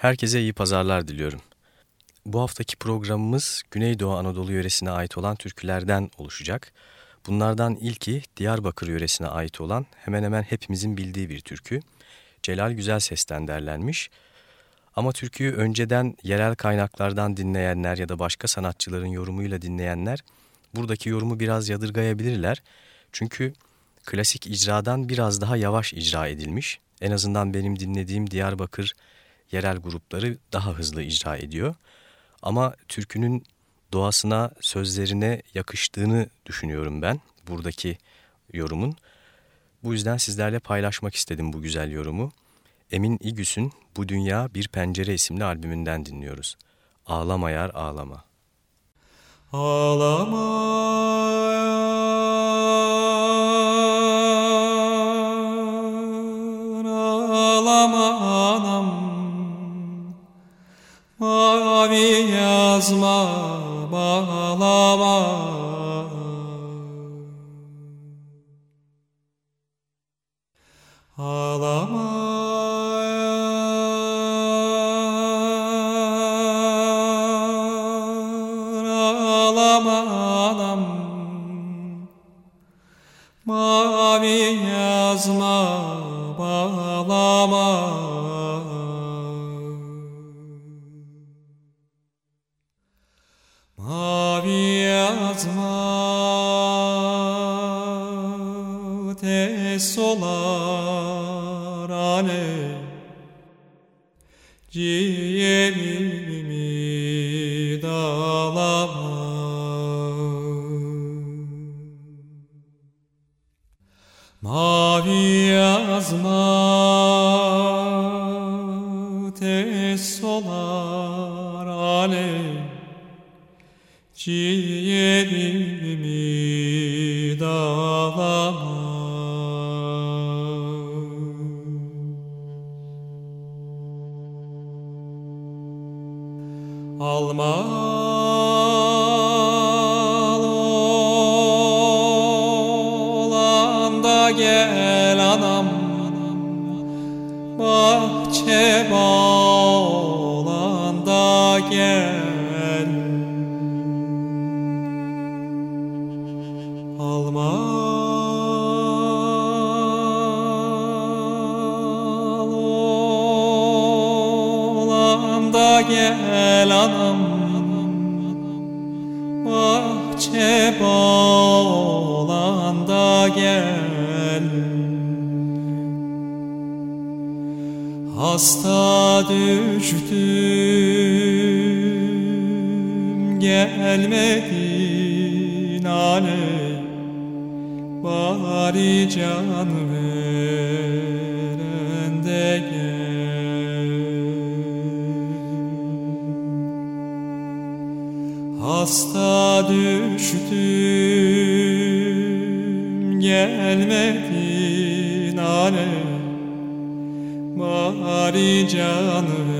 Herkese iyi pazarlar diliyorum. Bu haftaki programımız Güneydoğu Anadolu yöresine ait olan türkülerden oluşacak. Bunlardan ilki Diyarbakır yöresine ait olan hemen hemen hepimizin bildiği bir türkü. Celal Güzel Ses'ten derlenmiş. Ama türküyü önceden yerel kaynaklardan dinleyenler ya da başka sanatçıların yorumuyla dinleyenler buradaki yorumu biraz yadırgayabilirler. Çünkü klasik icradan biraz daha yavaş icra edilmiş. En azından benim dinlediğim Diyarbakır yerel grupları daha hızlı icra ediyor. Ama türkünün doğasına, sözlerine yakıştığını düşünüyorum ben buradaki yorumun. Bu yüzden sizlerle paylaşmak istedim bu güzel yorumu. Emin İgüs'ün Bu Dünya Bir Pencere isimli albümünden dinliyoruz. Ağlama yar ağlama. Ağlama ağlama anam Mavi yazma bağlama atma te solarane ciğerimi dağlama mavi yazma gel gelmedin ale Bari can veren de gel. Hasta düştüm gelmedin alem bari canım selvide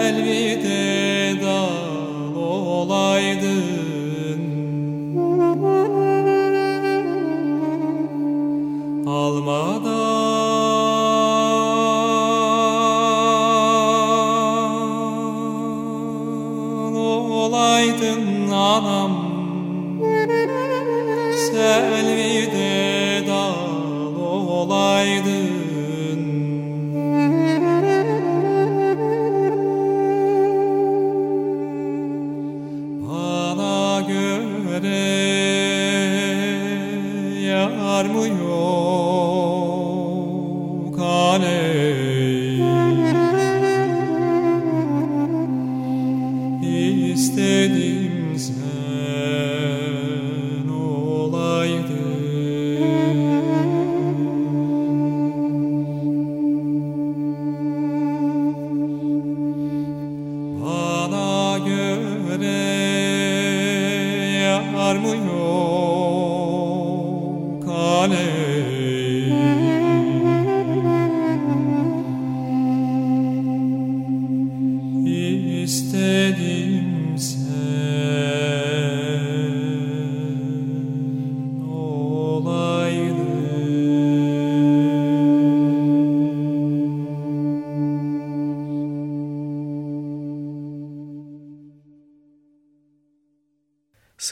elveda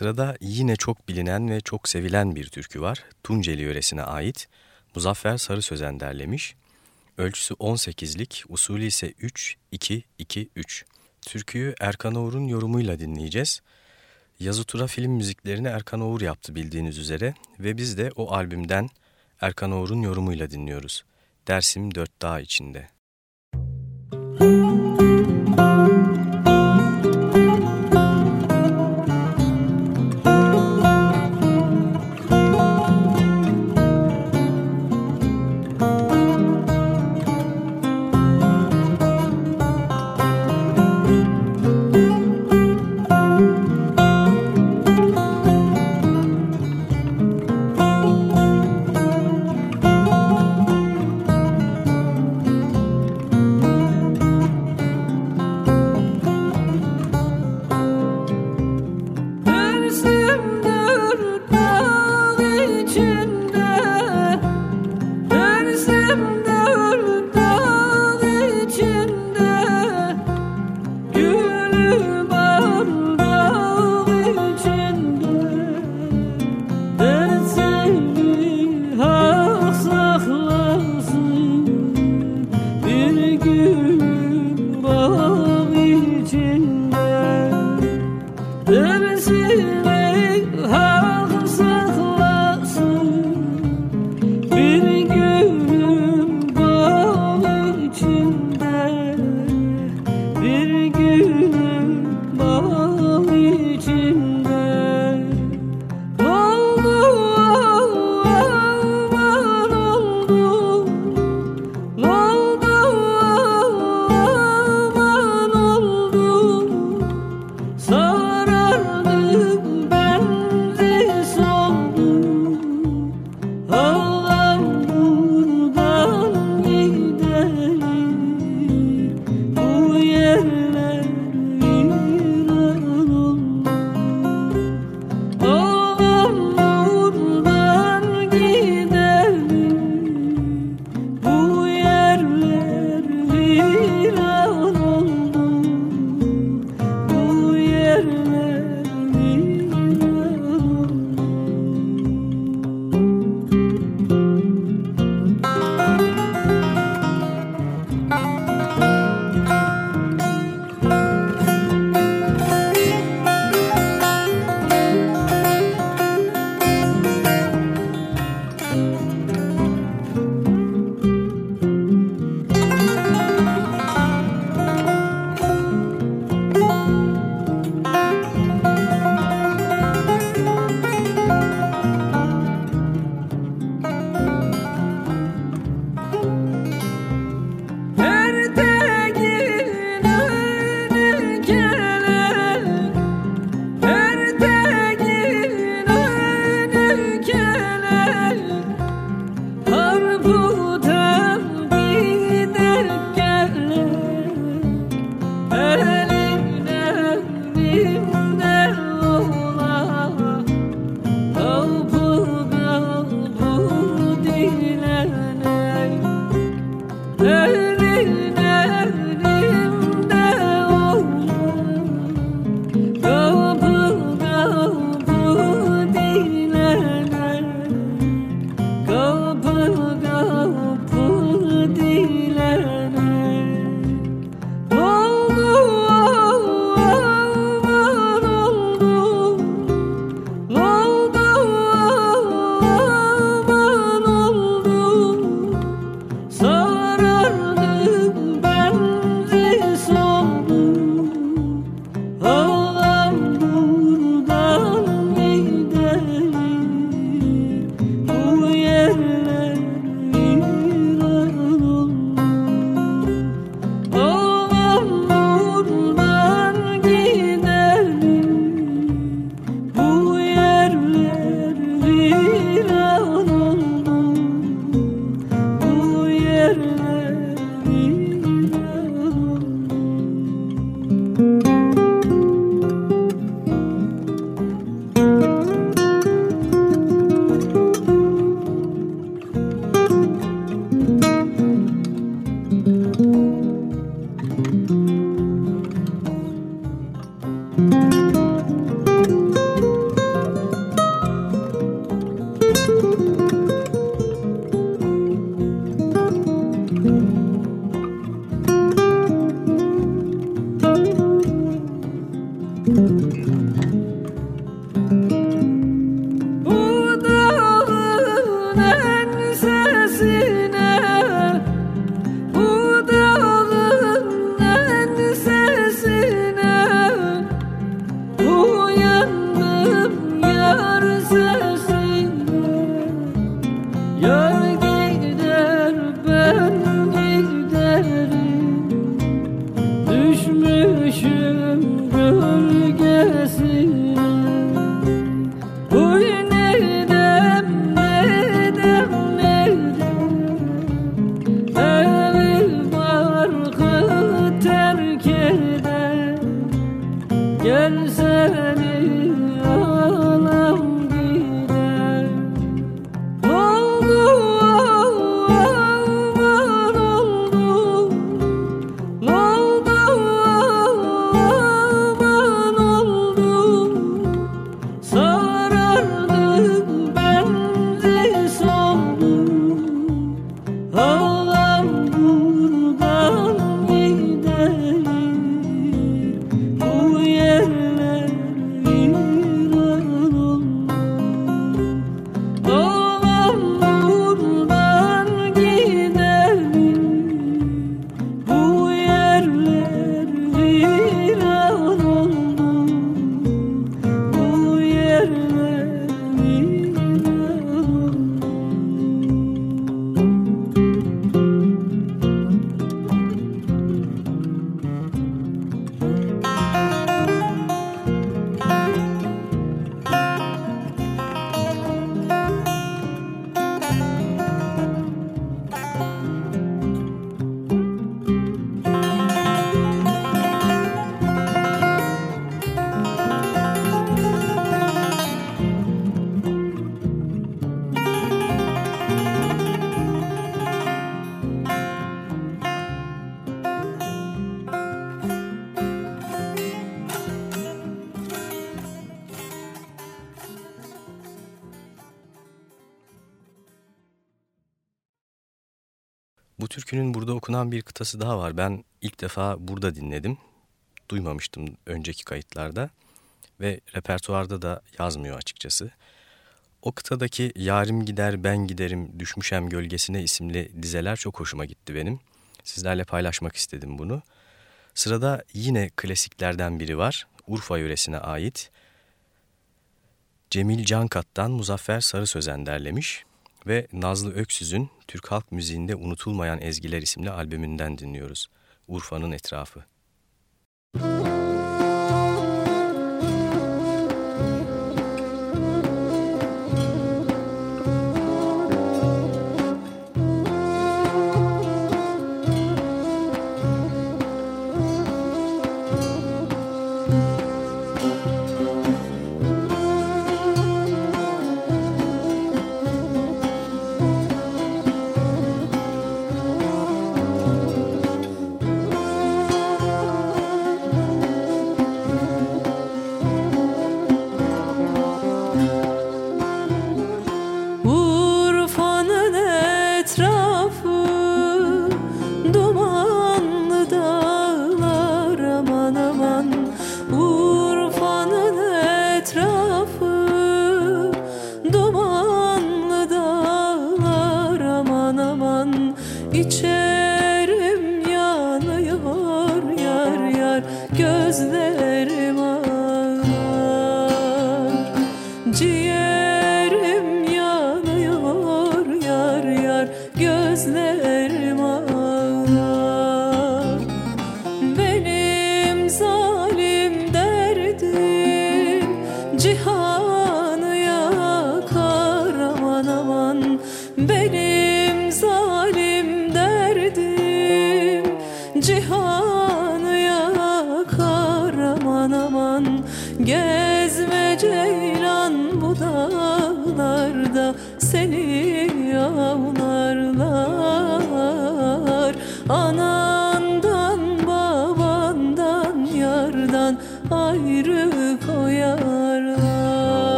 Sırada yine çok bilinen ve çok sevilen bir türkü var. Tunceli yöresine ait. Muzaffer Sarı Sözen derlemiş. Ölçüsü 18'lik, usulü ise 3-2-2-3. Türküyü Erkan Oğur'un yorumuyla dinleyeceğiz. Yazı Tura film müziklerini Erkan Oğur yaptı bildiğiniz üzere ve biz de o albümden Erkan Oğur'un yorumuyla dinliyoruz. Dersim Dört Dağ içinde. Okunan bir kıtası daha var. Ben ilk defa burada dinledim. Duymamıştım önceki kayıtlarda ve repertuarda da yazmıyor açıkçası. O kıtadaki Yarim Gider Ben Giderim Düşmüşem Gölgesine isimli dizeler çok hoşuma gitti benim. Sizlerle paylaşmak istedim bunu. Sırada yine klasiklerden biri var. Urfa yöresine ait. Cemil Cankat'tan Muzaffer Sarı Sözen derlemiş ve Nazlı Öksüz'ün Türk halk müziğinde unutulmayan ezgiler isimli albümünden dinliyoruz. Urfa'nın etrafı. Müzik 最后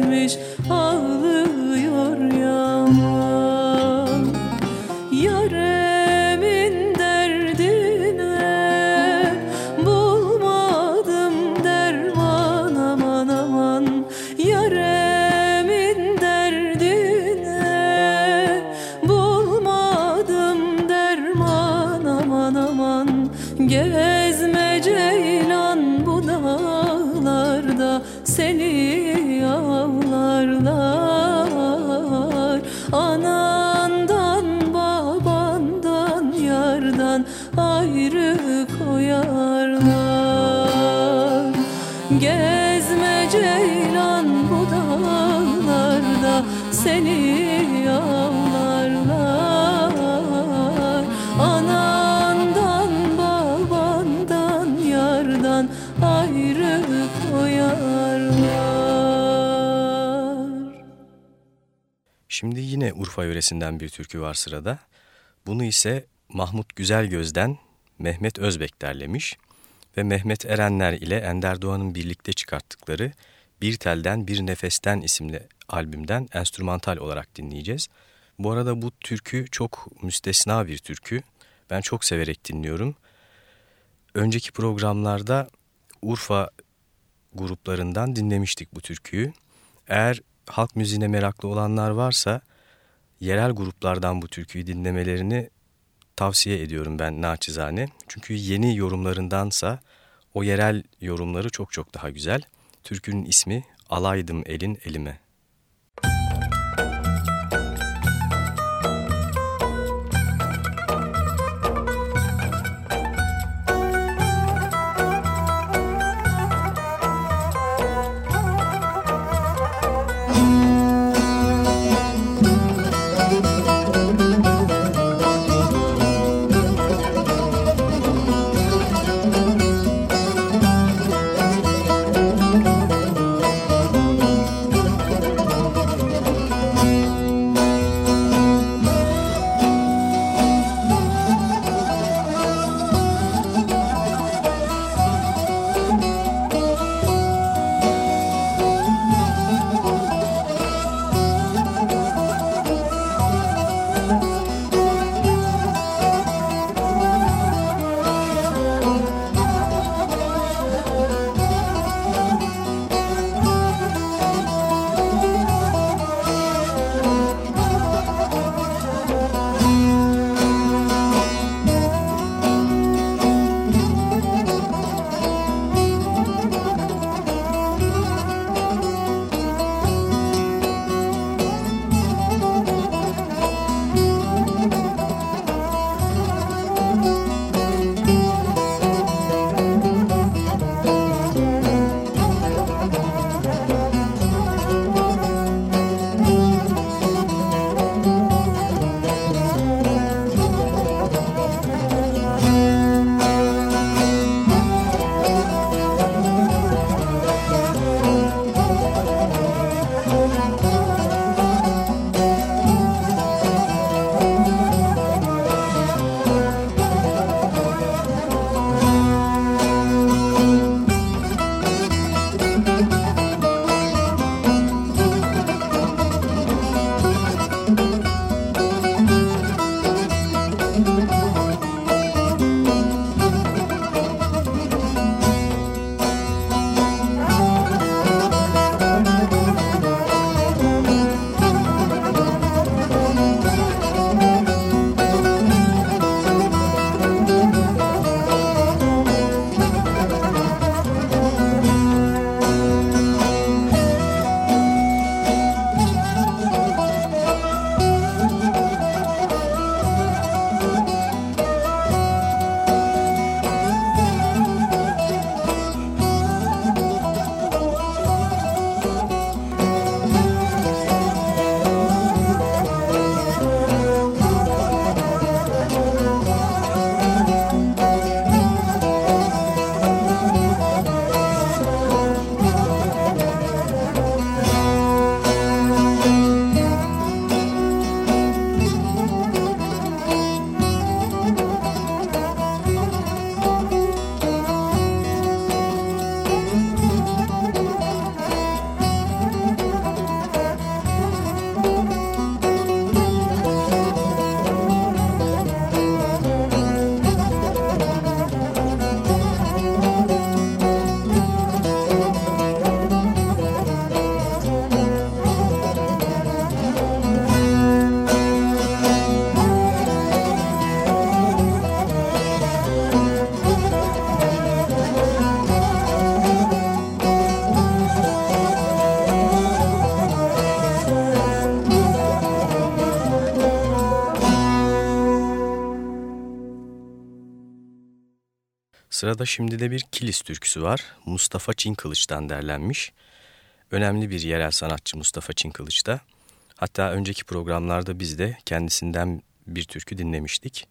Şimdi yine Urfa yöresinden bir türkü var sırada. Bunu ise Mahmut Güzelgöz'den Mehmet Özbek derlemiş ve Mehmet Erenler ile Ender Doğan'ın birlikte çıkarttıkları Bir Telden Bir Nefesten isimli albümden enstrümantal olarak dinleyeceğiz. Bu arada bu türkü çok müstesna bir türkü. Ben çok severek dinliyorum. Önceki programlarda Urfa gruplarından dinlemiştik bu türküyü. Eğer halk müziğine meraklı olanlar varsa yerel gruplardan bu türküyü dinlemelerini tavsiye ediyorum ben naçizane. Çünkü yeni yorumlarındansa o yerel yorumları çok çok daha güzel. Türkünün ismi Alaydım Elin Elime. Sırada şimdi de bir Kilis türküsü var. Mustafa Çinkılıç'tan derlenmiş. Önemli bir yerel sanatçı Mustafa Çinkılıç da. Hatta önceki programlarda biz de kendisinden bir türkü dinlemiştik.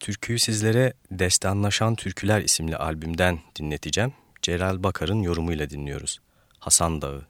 Türküyü sizlere Destanlaşan Türküler isimli albümden dinleteceğim. Celal Bakar'ın yorumuyla dinliyoruz. Hasan Dağı.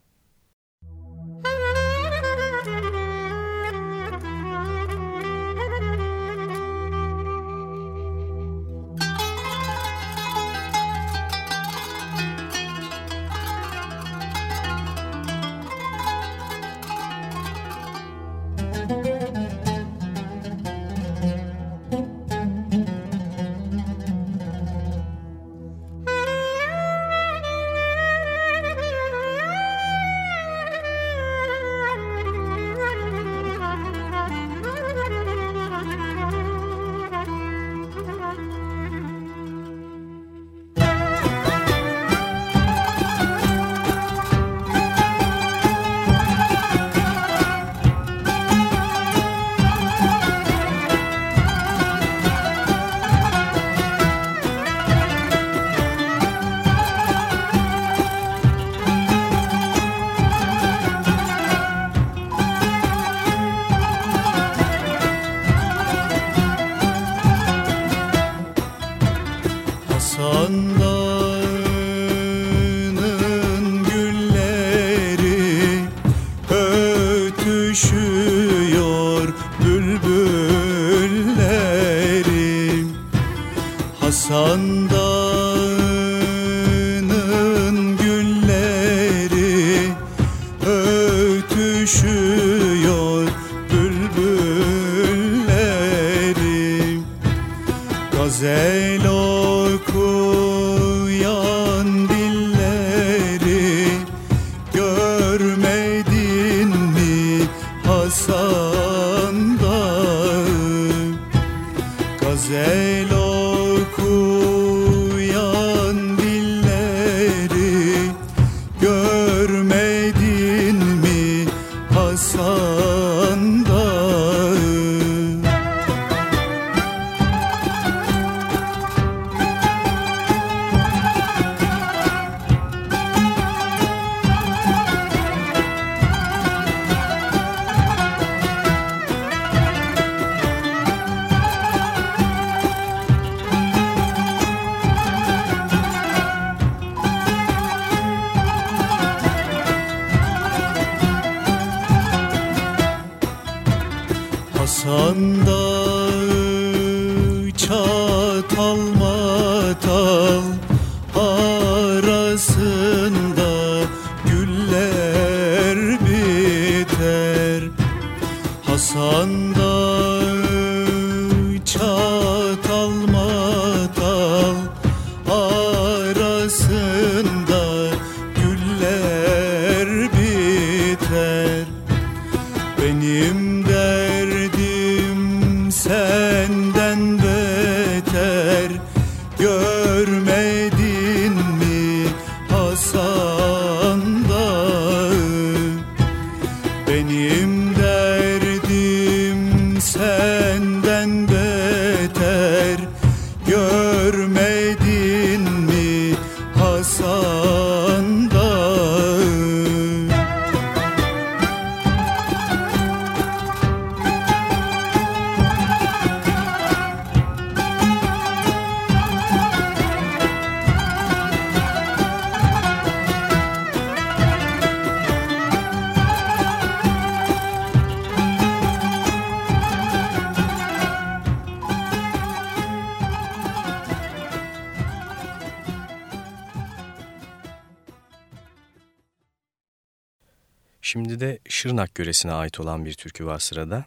Şırnak yöresine ait olan bir türkü var sırada.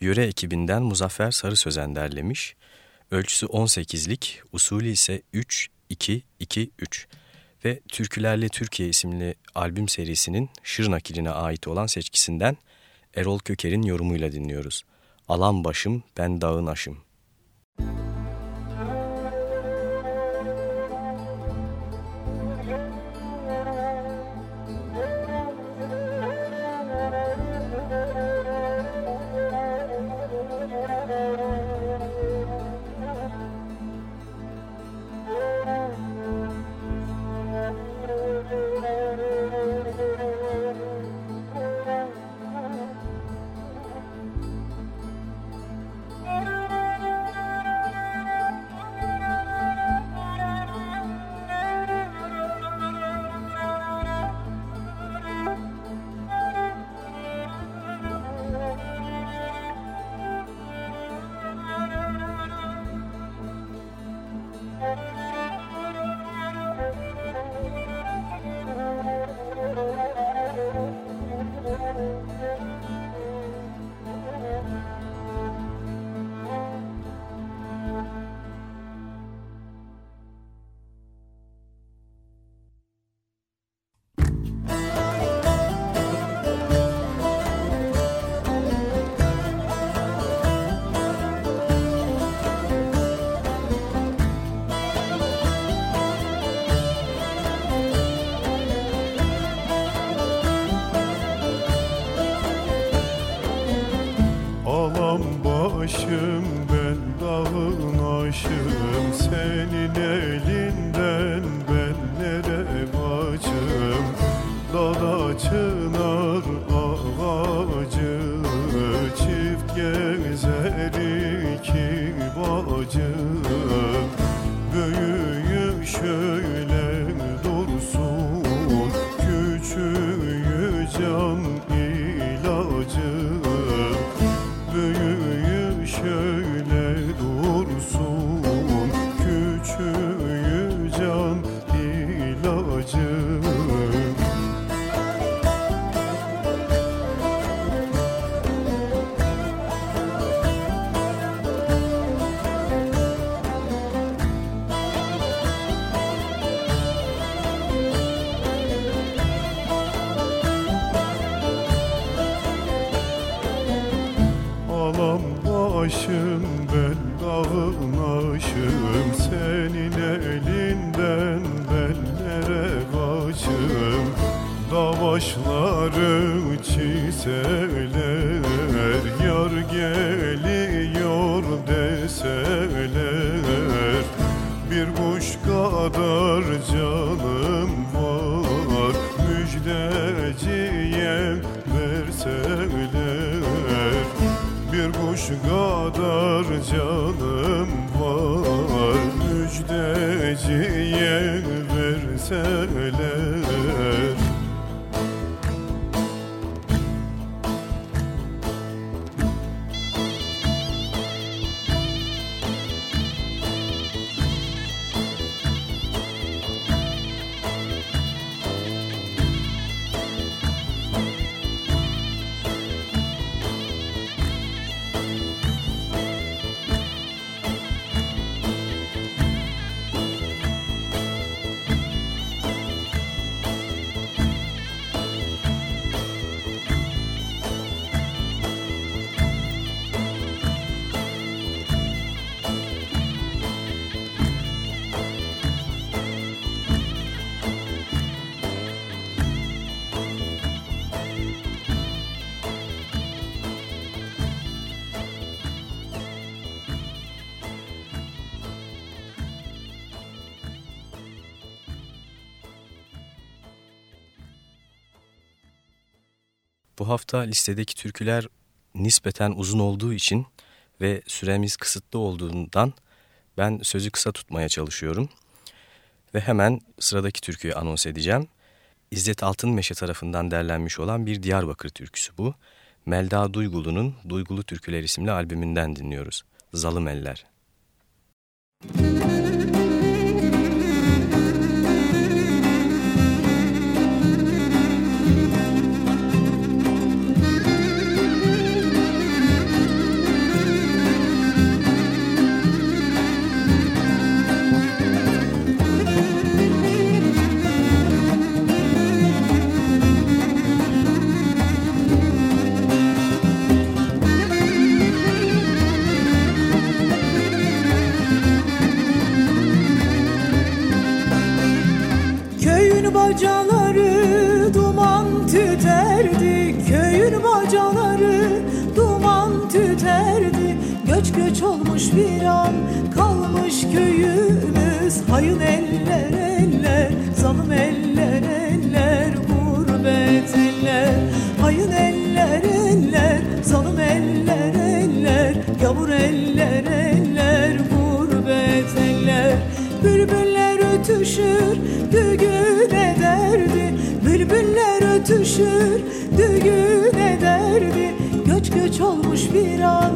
Yöre ekibinden Muzaffer Sarı Sözen derlemiş. Ölçüsü 18'lik, usulü ise 3-2-2-3 ve Türkülerle Türkiye isimli albüm serisinin Şırnak iline ait olan seçkisinden Erol Köker'in yorumuyla dinliyoruz. Alan başım ben dağın aşım. Alam aşım ben dağın Senin elinden bellere kaçım. Davaşları çizer canım var. Müjdeciye verseler Bu hafta listedeki türküler nispeten uzun olduğu için ve süremiz kısıtlı olduğundan ben sözü kısa tutmaya çalışıyorum. Ve hemen sıradaki türküyü anons edeceğim. İzzet Altınmeşe tarafından derlenmiş olan bir Diyarbakır türküsü bu. Melda Duygulu'nun Duygulu Türküler isimli albümünden dinliyoruz. Zalım Eller. Müzik bir an. Kalmış köyümüz Hayın eller eller. Zalım eller eller gurbet eller. Hayın eller eller. Zalım eller eller. Yavur eller eller gurbet eller. Bülbüller ötüşür düğün ederdi. Bülbüller ötüşür düğün ederdi. Göç göç olmuş bir an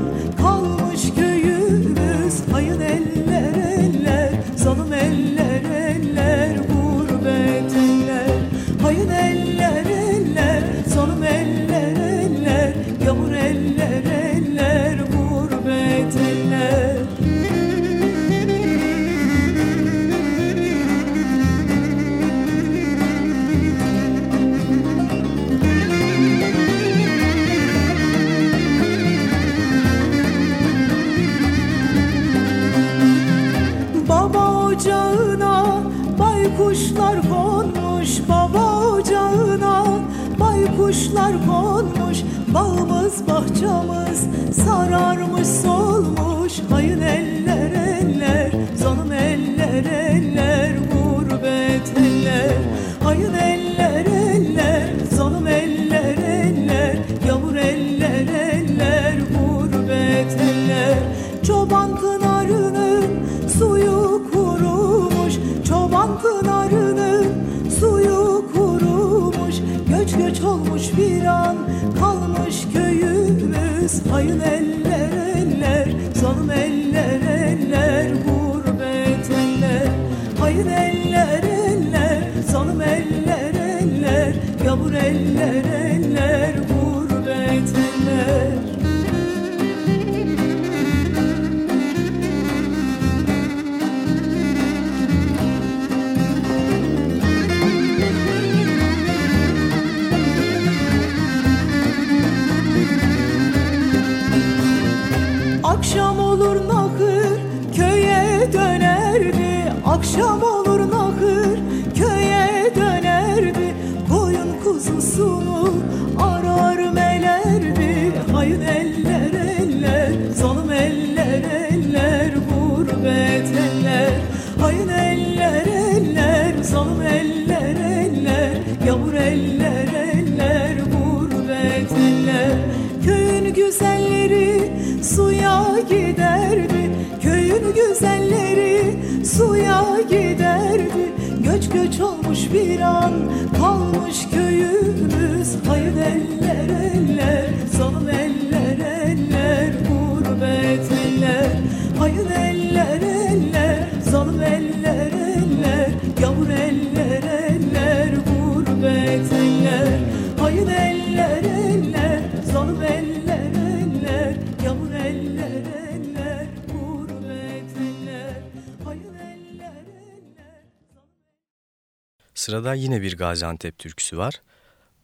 Sırada yine bir Gaziantep türküsü var.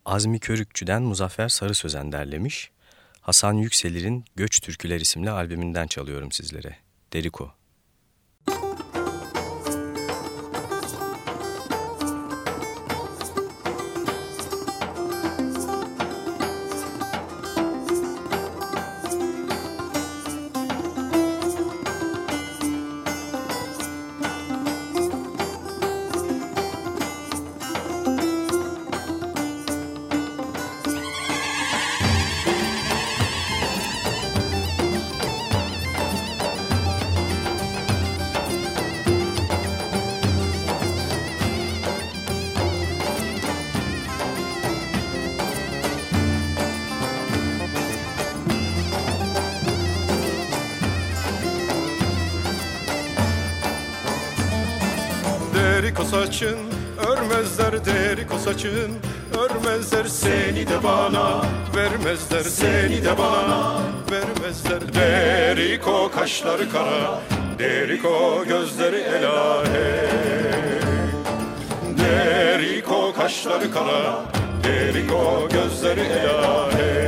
Azmi Körükçü'den Muzaffer Sarı Sözen derlemiş. Hasan Yükselir'in Göç Türküler isimli albümünden çalıyorum sizlere. Deriko. Saçın örmezler deriko saçın Örmezler seni de bana vermezler seni de bana vermezler Deriko kaşları kara deriko gözleri elahe Deriko kaşları kara deriko gözleri elahe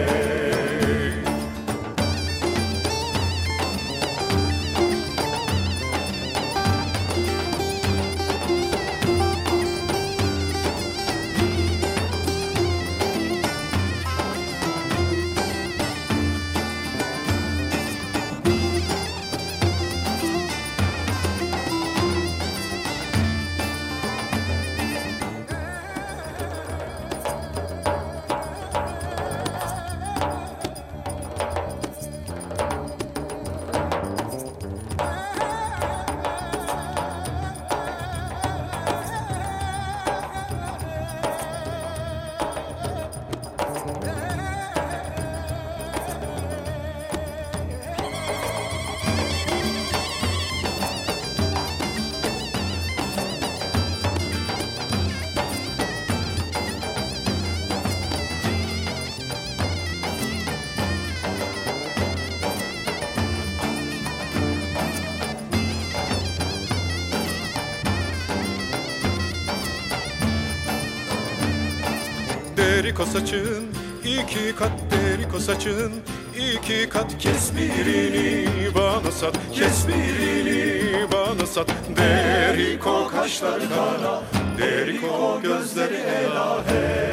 Deriko saçın iki kat deriko saçın iki kat kes birini bana sat kes birini bana sat. Deriko kaşları kara deriko gözleri elahe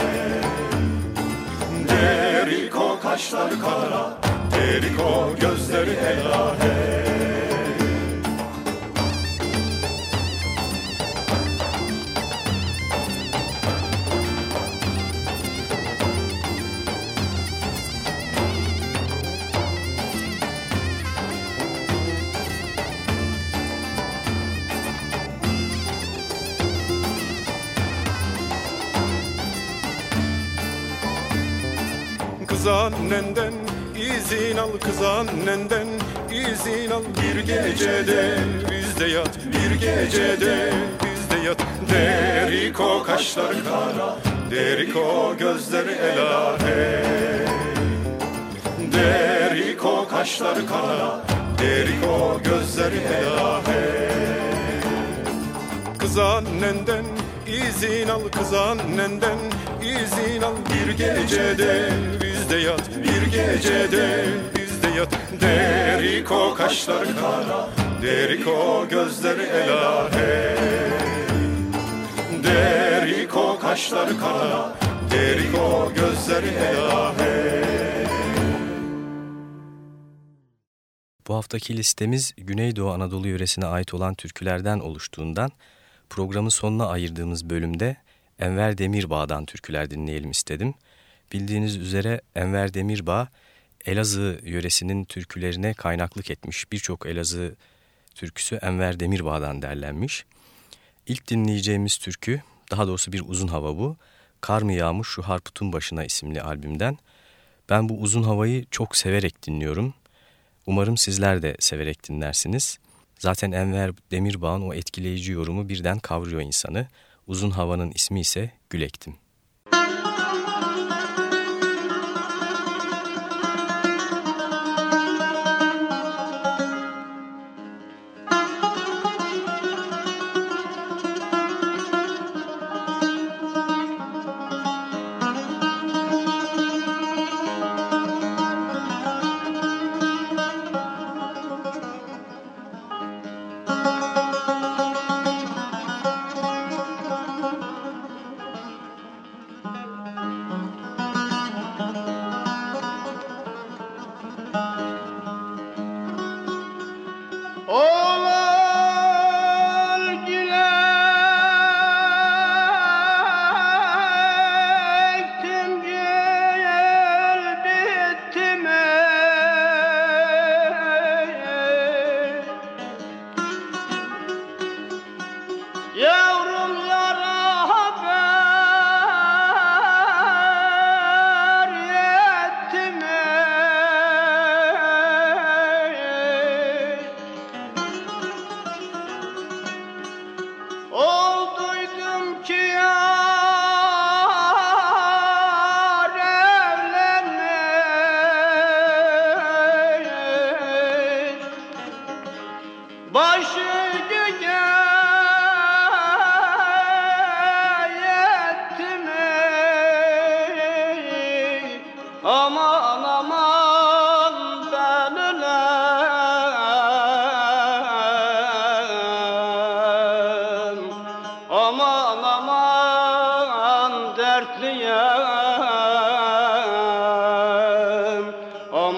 Deriko kaşları kara deriko gözleri elahe annenden izin al bir gecede bizde yat bir gecede bizde yat Deriko kaşları kara. Deriko gözleri elahe Deriko kaşları kara. Deriko gözleri elahe Kız annenden izin al kız annenden izin al bir gecede bizde yat bir gecede bizde yat Deriko kaşları kara Derik o gözleri elahe Derik o kaşları kara Derik o gözleri elahe Bu haftaki listemiz Güneydoğu Anadolu yöresine ait olan türkülerden oluştuğundan programın sonuna ayırdığımız bölümde Enver Demirbağ'dan türküler dinleyelim istedim. Bildiğiniz üzere Enver Demirbağ Elazığ yöresinin türkülerine kaynaklık etmiş. Birçok Elazığ türküsü Enver Demirbağ'dan derlenmiş. İlk dinleyeceğimiz türkü, daha doğrusu bir uzun hava bu. Kar mı yağmış şu harputun başına isimli albümden. Ben bu uzun havayı çok severek dinliyorum. Umarım sizler de severek dinlersiniz. Zaten Enver Demirbağ'ın o etkileyici yorumu birden kavruyor insanı. Uzun havanın ismi ise Gülektim.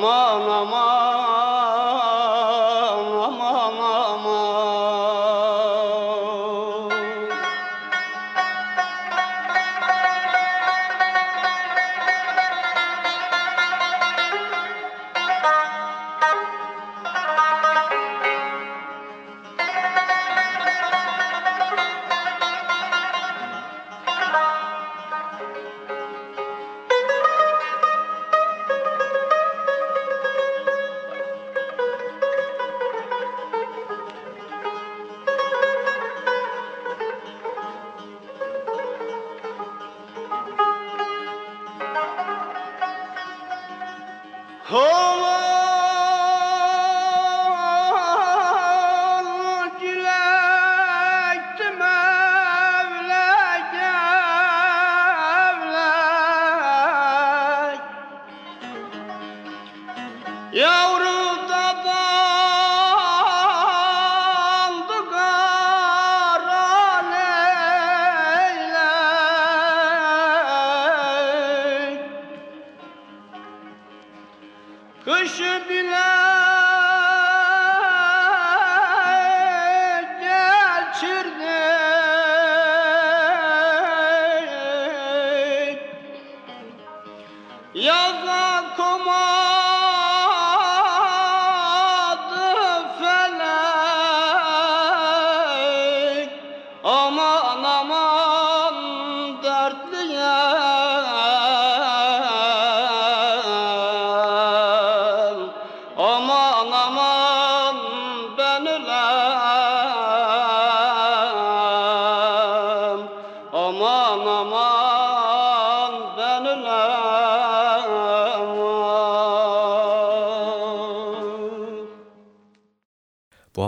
Bu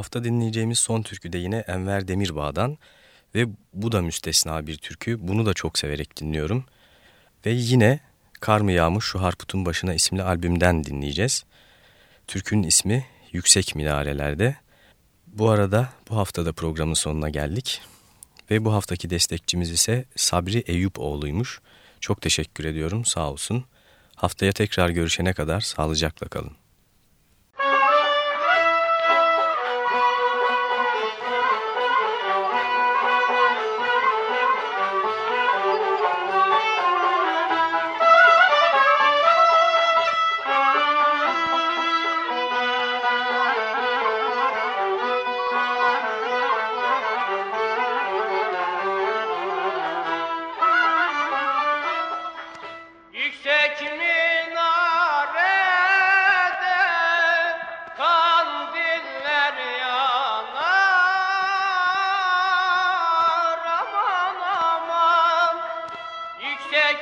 hafta dinleyeceğimiz son türkü de yine Enver Demirbağ'dan ve bu da müstesna bir türkü. Bunu da çok severek dinliyorum. Ve yine Kar mı yağmış şu harputun başına isimli albümden dinleyeceğiz. Türkünün ismi Yüksek Minarelerde. Bu arada bu haftada programın sonuna geldik. Ve bu haftaki destekçimiz ise Sabri Eyüpoğlu'ymuş. Çok teşekkür ediyorum sağ olsun. Haftaya tekrar görüşene kadar sağlıcakla kalın. Ya